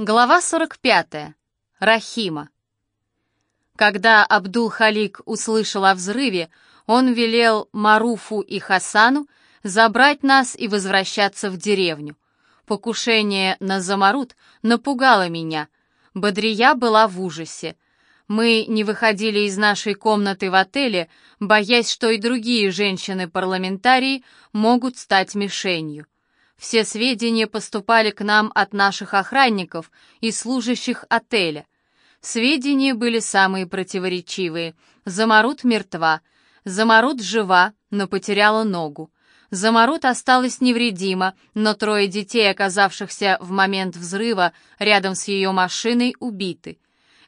Глава 45. Рахима. Когда Абдул-Халик услышал о взрыве, он велел Маруфу и Хасану забрать нас и возвращаться в деревню. Покушение на Замарут напугало меня. Бодрия была в ужасе. Мы не выходили из нашей комнаты в отеле, боясь, что и другие женщины-парламентарии могут стать мишенью. Все сведения поступали к нам от наших охранников и служащих отеля. Сведения были самые противоречивые. Замарут мертва, Замарут жива, но потеряла ногу. Замарут осталась невредима, но трое детей, оказавшихся в момент взрыва рядом с ее машиной, убиты.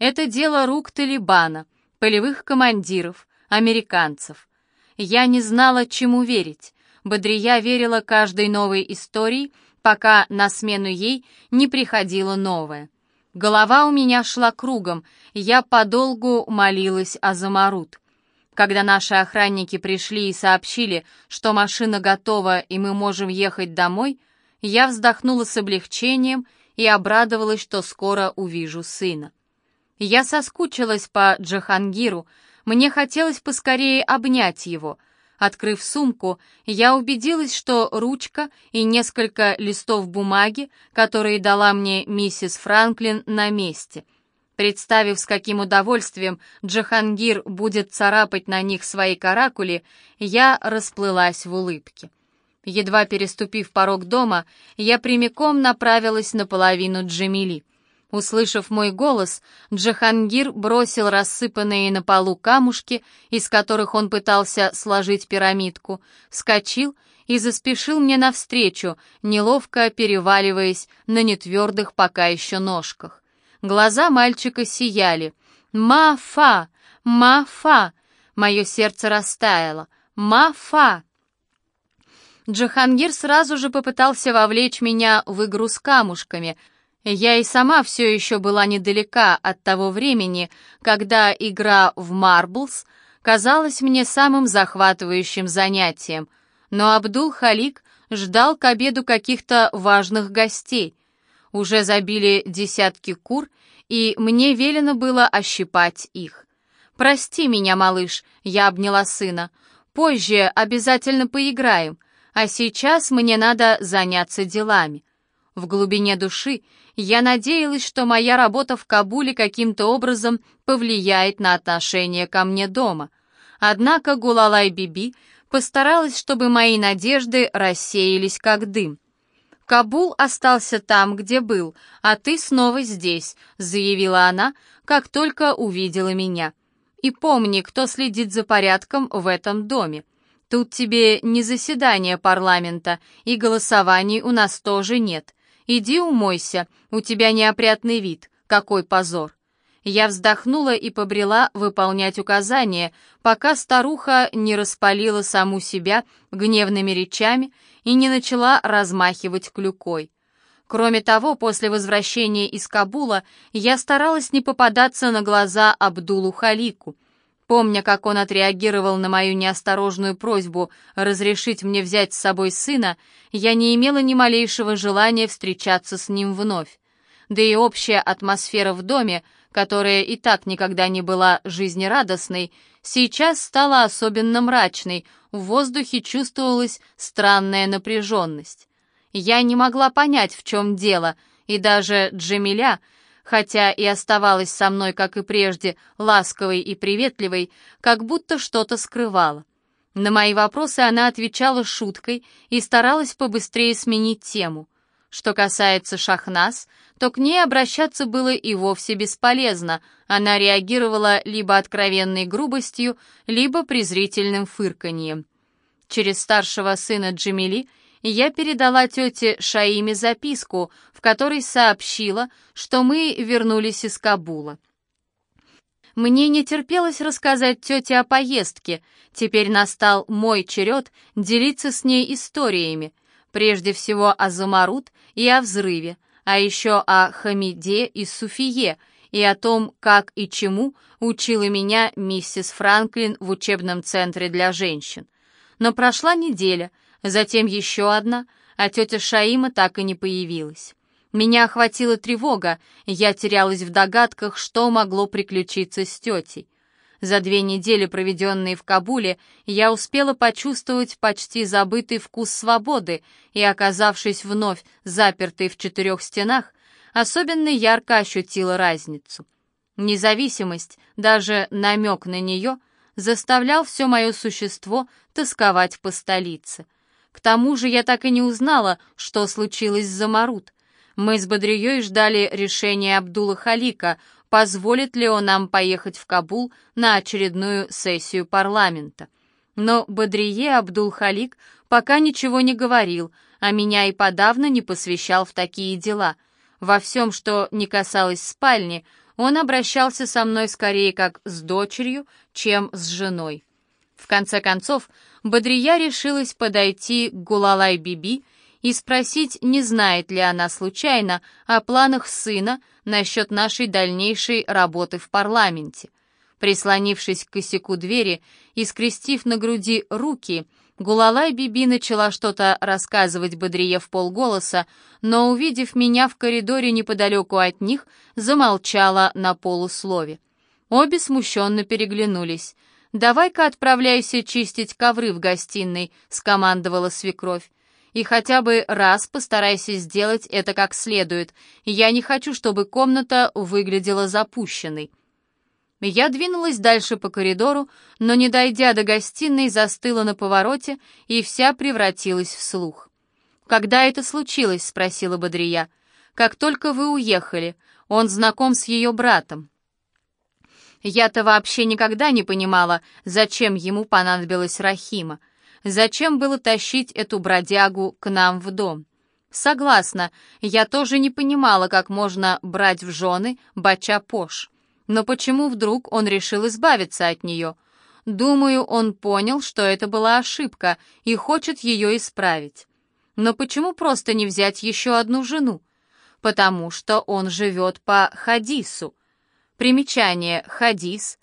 Это дело рук Талибана, полевых командиров, американцев. Я не знала, чему верить. Бодрия верила каждой новой истории, пока на смену ей не приходила новая. Голова у меня шла кругом, я подолгу молилась о Замарут. Когда наши охранники пришли и сообщили, что машина готова и мы можем ехать домой, я вздохнула с облегчением и обрадовалась, что скоро увижу сына. Я соскучилась по Джахангиру, мне хотелось поскорее обнять его — Открыв сумку, я убедилась, что ручка и несколько листов бумаги, которые дала мне миссис Франклин, на месте. Представив, с каким удовольствием Джахангир будет царапать на них свои каракули, я расплылась в улыбке. Едва переступив порог дома, я прямиком направилась на половину Джамили — Услышав мой голос, Джахангир бросил рассыпанные на полу камушки, из которых он пытался сложить пирамидку, вскочил и заспешил мне навстречу, неловко переваливаясь на нетвердых пока еще ножках. Глаза мальчика сияли. «Мафа! Мафа!» Мое сердце растаяло. «Мафа!» Джахангир сразу же попытался вовлечь меня в игру с камушками — я и сама все еще была недалека от того времени, когда игра в марблс казалась мне самым захватывающим занятием, но Абдул-Халик ждал к обеду каких-то важных гостей. Уже забили десятки кур, и мне велено было ощипать их. «Прости меня, малыш», — я обняла сына. «Позже обязательно поиграем, а сейчас мне надо заняться делами». В глубине души я надеялась, что моя работа в Кабуле каким-то образом повлияет на отношение ко мне дома. Однако Гулалай-Биби постаралась, чтобы мои надежды рассеялись как дым. «Кабул остался там, где был, а ты снова здесь», — заявила она, как только увидела меня. «И помни, кто следит за порядком в этом доме. Тут тебе не заседание парламента, и голосований у нас тоже нет. «Иди умойся, у тебя неопрятный вид, какой позор!» Я вздохнула и побрела выполнять указания, пока старуха не распалила саму себя гневными речами и не начала размахивать клюкой. Кроме того, после возвращения из Кабула я старалась не попадаться на глаза Абдулу Халику — Помня, как он отреагировал на мою неосторожную просьбу разрешить мне взять с собой сына, я не имела ни малейшего желания встречаться с ним вновь. Да и общая атмосфера в доме, которая и так никогда не была жизнерадостной, сейчас стала особенно мрачной, в воздухе чувствовалась странная напряженность. Я не могла понять, в чем дело, и даже Джамиля — хотя и оставалась со мной, как и прежде, ласковой и приветливой, как будто что-то скрывала. На мои вопросы она отвечала шуткой и старалась побыстрее сменить тему. Что касается Шахнас, то к ней обращаться было и вовсе бесполезно, она реагировала либо откровенной грубостью, либо презрительным фырканьем. Через старшего сына Джамили я передала тете Шаиме записку, в которой сообщила, что мы вернулись из Кабула. Мне не терпелось рассказать тете о поездке. Теперь настал мой черед делиться с ней историями. Прежде всего о Замарут и о взрыве, а еще о Хамиде и Суфие, и о том, как и чему учила меня миссис Франклин в учебном центре для женщин. Но прошла неделя — затем еще одна, а тетя Шаима так и не появилась. Меня охватила тревога, я терялась в догадках, что могло приключиться с тетей. За две недели, проведенные в Кабуле, я успела почувствовать почти забытый вкус свободы и, оказавшись вновь запертой в четырех стенах, особенно ярко ощутила разницу. Независимость, даже намек на нее, заставлял все мое существо тосковать по столице. К тому же я так и не узнала, что случилось с Замарут. Мы с Бодрией ждали решения Абдула Халика, позволит ли он нам поехать в Кабул на очередную сессию парламента. Но Бодрие Абдул-Халик пока ничего не говорил, а меня и подавно не посвящал в такие дела. Во всем, что не касалось спальни, он обращался со мной скорее как с дочерью, чем с женой. В конце концов, Бодрия решилась подойти к Гулалай-Биби и спросить, не знает ли она случайно о планах сына насчет нашей дальнейшей работы в парламенте. Прислонившись к косяку двери и скрестив на груди руки, Гулалай Биби начала что-то рассказывать Бодрие в полголоса, но, увидев меня в коридоре неподалеку от них, замолчала на полуслове. Обе смущенно переглянулись. «Давай-ка отправляйся чистить ковры в гостиной», — скомандовала свекровь. И хотя бы раз постарайся сделать это как следует. Я не хочу, чтобы комната выглядела запущенной. Я двинулась дальше по коридору, но, не дойдя до гостиной, застыла на повороте и вся превратилась в слух. «Когда это случилось?» — спросила Бодрия. «Как только вы уехали. Он знаком с ее братом». Я-то вообще никогда не понимала, зачем ему понадобилась Рахима. Зачем было тащить эту бродягу к нам в дом? Согласна, я тоже не понимала, как можно брать в жены Бача-Пош. Но почему вдруг он решил избавиться от нее? Думаю, он понял, что это была ошибка и хочет ее исправить. Но почему просто не взять еще одну жену? Потому что он живет по хадису. Примечание «хадис»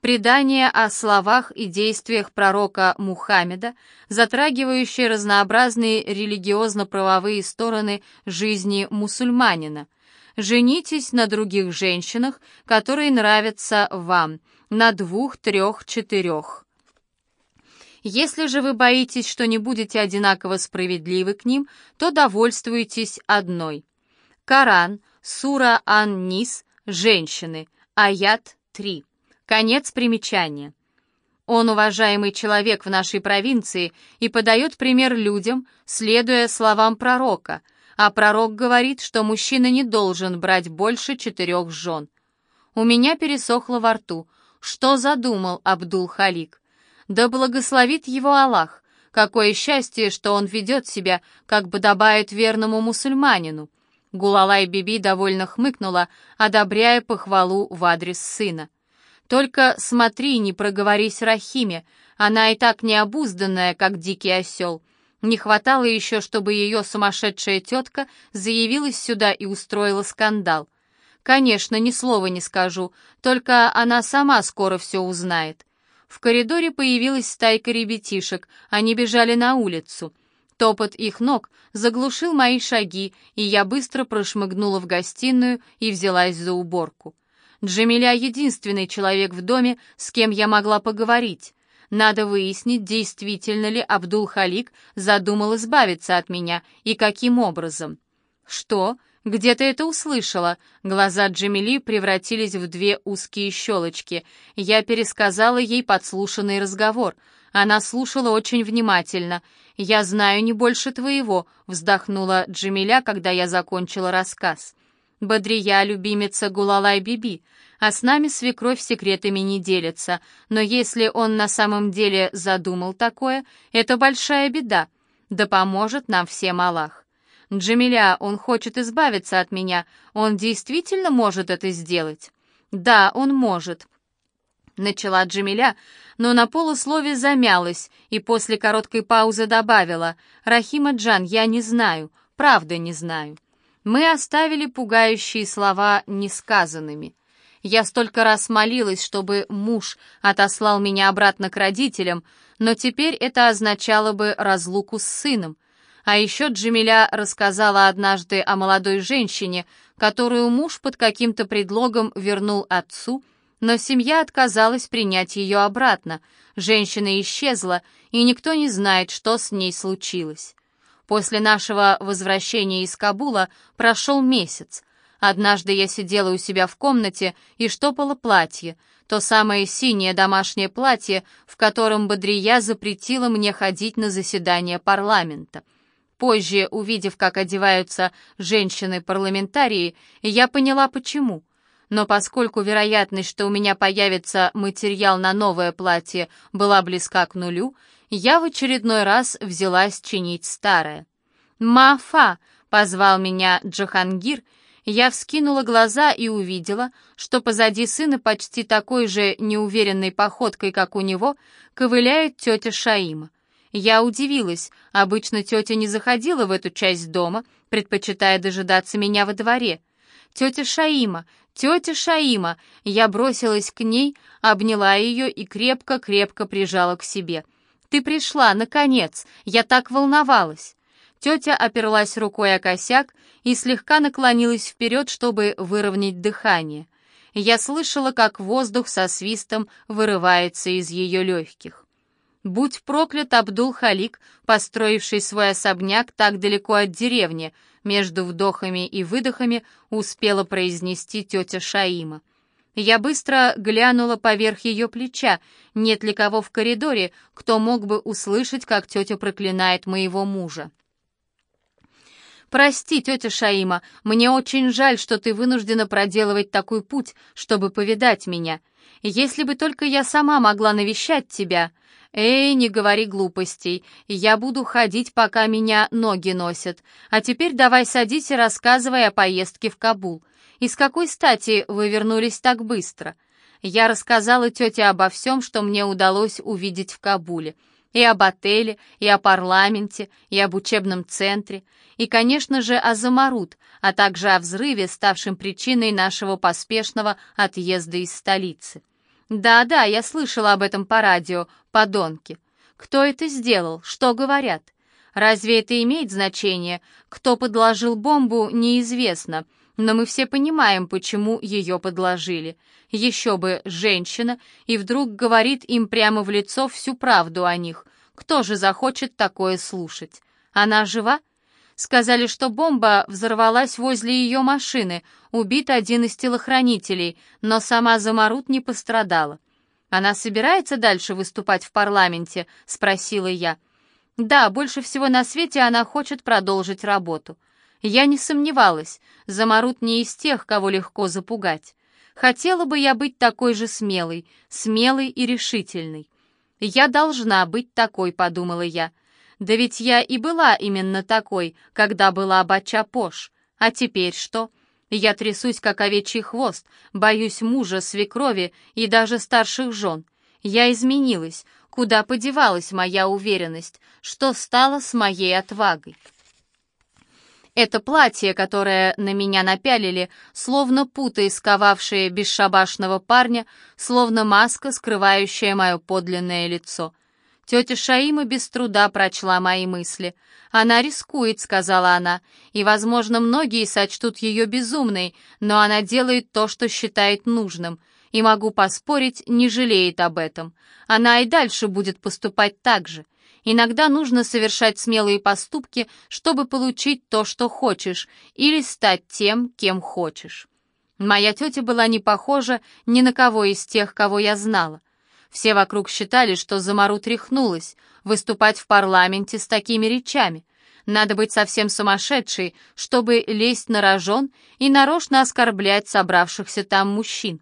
Предание о словах и действиях пророка Мухаммеда, затрагивающее разнообразные религиозно-правовые стороны жизни мусульманина. Женитесь на других женщинах, которые нравятся вам, на двух, трех, четырех. Если же вы боитесь, что не будете одинаково справедливы к ним, то довольствуйтесь одной. Коран, Сура Ан-Нис, Женщины, аят 3. Конец примечания. Он уважаемый человек в нашей провинции и подает пример людям, следуя словам пророка, а пророк говорит, что мужчина не должен брать больше четырех жен. У меня пересохло во рту. Что задумал Абдул-Халик? Да благословит его Аллах. Какое счастье, что он ведет себя, как бы добавит верному мусульманину. Гулалай Биби довольно хмыкнула, одобряя похвалу в адрес сына. Только смотри, не проговорись Рахиме, она и так необузданная, как дикий осел. Не хватало еще, чтобы ее сумасшедшая тетка заявилась сюда и устроила скандал. Конечно, ни слова не скажу, только она сама скоро все узнает. В коридоре появилась стайка ребятишек, они бежали на улицу. Топот их ног заглушил мои шаги, и я быстро прошмыгнула в гостиную и взялась за уборку. Джамиля — единственный человек в доме, с кем я могла поговорить. Надо выяснить, действительно ли Абдул-Халик задумал избавиться от меня и каким образом. «Что? Где ты это услышала?» Глаза Джамили превратились в две узкие щелочки. Я пересказала ей подслушанный разговор. Она слушала очень внимательно. «Я знаю не больше твоего», — вздохнула Джамиля, когда я закончила рассказ. Бодрия — любимица Гулалай-Биби, а с нами свекровь секретами не делится, но если он на самом деле задумал такое, это большая беда, да поможет нам всем Аллах. Джамиля, он хочет избавиться от меня, он действительно может это сделать? Да, он может. Начала Джамиля, но на полуслове замялась и после короткой паузы добавила, «Рахима Джан, я не знаю, правда не знаю». Мы оставили пугающие слова несказанными. Я столько раз молилась, чтобы муж отослал меня обратно к родителям, но теперь это означало бы разлуку с сыном. А еще Джамиля рассказала однажды о молодой женщине, которую муж под каким-то предлогом вернул отцу, но семья отказалась принять ее обратно. Женщина исчезла, и никто не знает, что с ней случилось. После нашего возвращения из Кабула прошел месяц. Однажды я сидела у себя в комнате и штопала платье, то самое синее домашнее платье, в котором Бодрия запретила мне ходить на заседание парламента. Позже, увидев, как одеваются женщины-парламентарии, я поняла, почему. Но поскольку вероятность, что у меня появится материал на новое платье, была близка к нулю, я в очередной раз взялась чинить старое. «Мафа!» — позвал меня Джахангир, я вскинула глаза и увидела, что позади сына почти такой же неуверенной походкой, как у него, ковыляет тетя Шаима. Я удивилась. Обычно тетя не заходила в эту часть дома, предпочитая дожидаться меня во дворе. «Тетя Шаима! Тетя Шаима!» Я бросилась к ней, обняла ее и крепко-крепко прижала к себе. «Ты пришла, наконец! Я так волновалась!» Тетя оперлась рукой о косяк и слегка наклонилась вперед, чтобы выровнять дыхание. Я слышала, как воздух со свистом вырывается из ее легких. Будь проклят Абдул-Халик, построивший свой особняк так далеко от деревни, между вдохами и выдохами успела произнести тетя Шаима. Я быстро глянула поверх ее плеча, нет ли кого в коридоре, кто мог бы услышать, как тетя проклинает моего мужа. «Прости, тетя Шаима, мне очень жаль, что ты вынуждена проделывать такой путь, чтобы повидать меня. Если бы только я сама могла навещать тебя...» «Эй, не говори глупостей. Я буду ходить, пока меня ноги носят. А теперь давай садись и рассказывай о поездке в Кабул. И с какой стати вы вернулись так быстро?» Я рассказала тете обо всем, что мне удалось увидеть в Кабуле. И об отеле, и о парламенте, и об учебном центре, и, конечно же, о Замарут, а также о взрыве, ставшем причиной нашего поспешного отъезда из столицы. «Да-да, я слышала об этом по радио, подонки. Кто это сделал? Что говорят? Разве это имеет значение? Кто подложил бомбу, неизвестно, но мы все понимаем, почему ее подложили. Еще бы женщина, и вдруг говорит им прямо в лицо всю правду о них. Кто же захочет такое слушать? Она жива? Сказали, что бомба взорвалась возле ее машины, убит один из телохранителей, но сама Замарут не пострадала. «Она собирается дальше выступать в парламенте?» — спросила я. «Да, больше всего на свете она хочет продолжить работу». Я не сомневалась, Замарут не из тех, кого легко запугать. Хотела бы я быть такой же смелой, смелой и решительной. «Я должна быть такой», — подумала я. Да ведь я и была именно такой, когда была Бача-Пош. А теперь что? Я трясусь, как овечий хвост, боюсь мужа, свекрови и даже старших жен. Я изменилась. Куда подевалась моя уверенность? Что стало с моей отвагой? Это платье, которое на меня напялили, словно путы, сковавшие бесшабашного парня, словно маска, скрывающая мое подлинное лицо. Тетя Шаима без труда прочла мои мысли. «Она рискует», — сказала она, — «и, возможно, многие сочтут ее безумной, но она делает то, что считает нужным, и, могу поспорить, не жалеет об этом. Она и дальше будет поступать так же. Иногда нужно совершать смелые поступки, чтобы получить то, что хочешь, или стать тем, кем хочешь». Моя тетя была не похожа ни на кого из тех, кого я знала. Все вокруг считали, что Замару тряхнулась, выступать в парламенте с такими речами. Надо быть совсем сумасшедшей, чтобы лезть на рожон и нарочно оскорблять собравшихся там мужчин.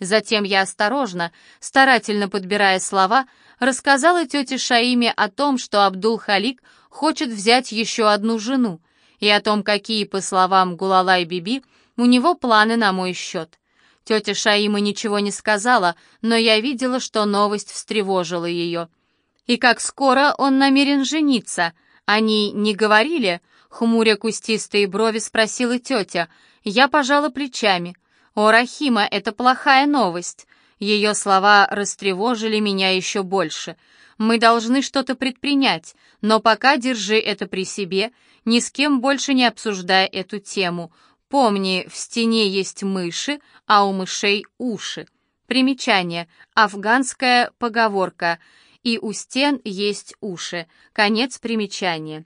Затем я осторожно, старательно подбирая слова, рассказала тете Шаиме о том, что Абдул-Халик хочет взять еще одну жену, и о том, какие, по словам Гулалай Биби, у него планы на мой счет. Тетя Шаима ничего не сказала, но я видела, что новость встревожила ее. «И как скоро он намерен жениться? Они не говорили?» Хмуря кустистые брови спросила тетя. Я пожала плечами. «О, Рахима, это плохая новость!» Ее слова растревожили меня еще больше. Мы должны что-то предпринять, но пока держи это при себе, ни с кем больше не обсуждая эту тему. Помни, в стене есть мыши, а у мышей уши. Примечание. Афганская поговорка. И у стен есть уши. Конец примечания.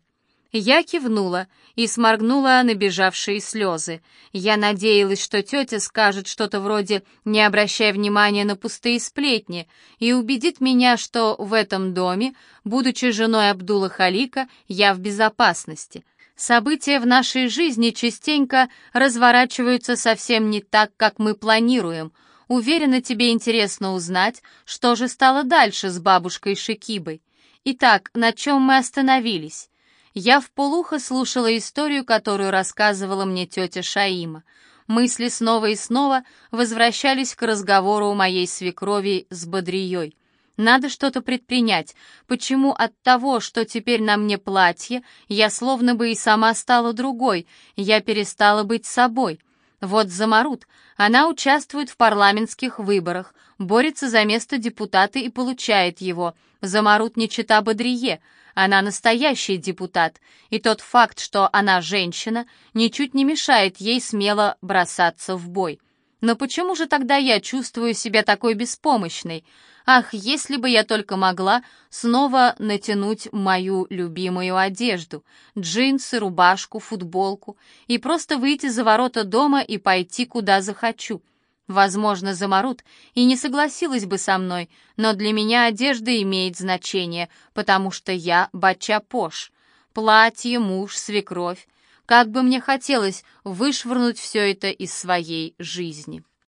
Я кивнула и сморгнула набежавшие слезы. Я надеялась, что тетя скажет что-то вроде «не обращай внимания на пустые сплетни» и убедит меня, что в этом доме, будучи женой Абдула Халика, я в безопасности. События в нашей жизни частенько разворачиваются совсем не так, как мы планируем. Уверена, тебе интересно узнать, что же стало дальше с бабушкой Шикибой. Итак, на чем мы остановились? Я вполуха слушала историю, которую рассказывала мне тетя Шаима. Мысли снова и снова возвращались к разговору у моей свекрови с Бодрией. Надо что-то предпринять. Почему от того, что теперь на мне платье, я словно бы и сама стала другой, я перестала быть собой? Вот Замарут, она участвует в парламентских выборах, борется за место депутата и получает его. Замарут не чита Бодрие, она настоящий депутат, и тот факт, что она женщина, ничуть не мешает ей смело бросаться в бой. Но почему же тогда я чувствую себя такой беспомощной? Ах, если бы я только могла снова натянуть мою любимую одежду, джинсы, рубашку, футболку, и просто выйти за ворота дома и пойти куда захочу — Возможно, Замарут и не согласилась бы со мной, но для меня одежда имеет значение, потому что я бача-пош. Платье, муж, свекровь. Как бы мне хотелось вышвырнуть все это из своей жизни.